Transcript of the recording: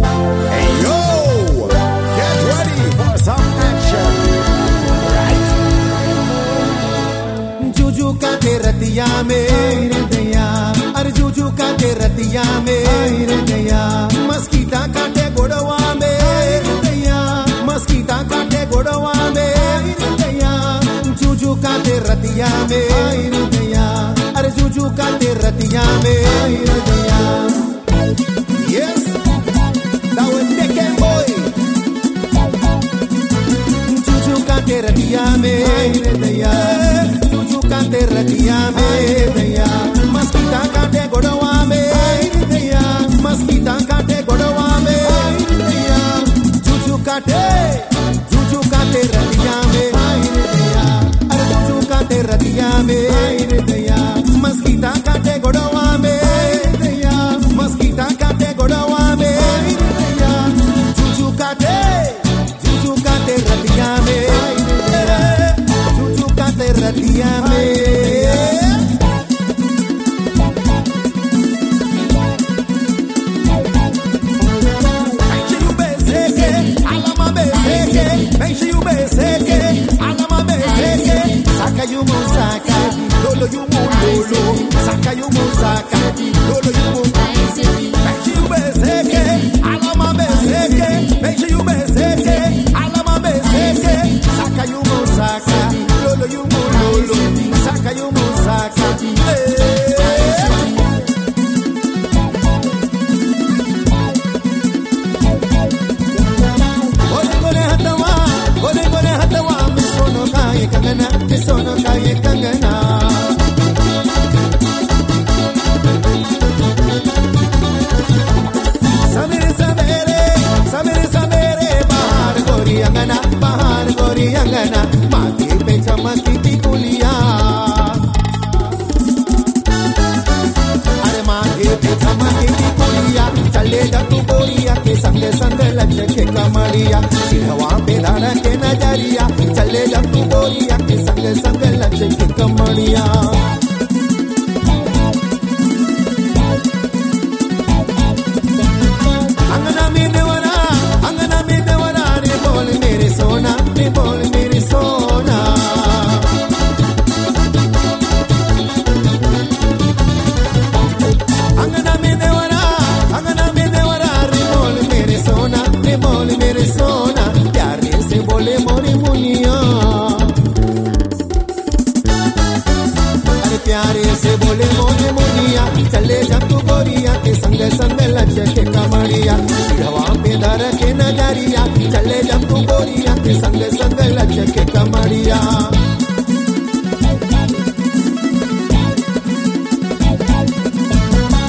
Hey yo, get. Juju का ते रतिया में दया अरे जूजू का ते रतिया में दया मस्कीटा काटे गोड़वा में दया मस्कीटा काटे गोड़वा में दया जूजू का रतिया में दया अरे जूजू का रतिया में llame, tutukan terrati llame, maskita kate goroame, maskita kate goroame, tutukate, tutukate rati llame, tutukate rati llame. You पे धमाके की कुलिया चले तू बोरिया के संगे संग लच के कमरिया से बोले मोने मोनिया चले जा तू गोरिया के संग संग लच के कमरिया हवा में धर के नज़रिया चले जा तू गोरिया के संग संग लच के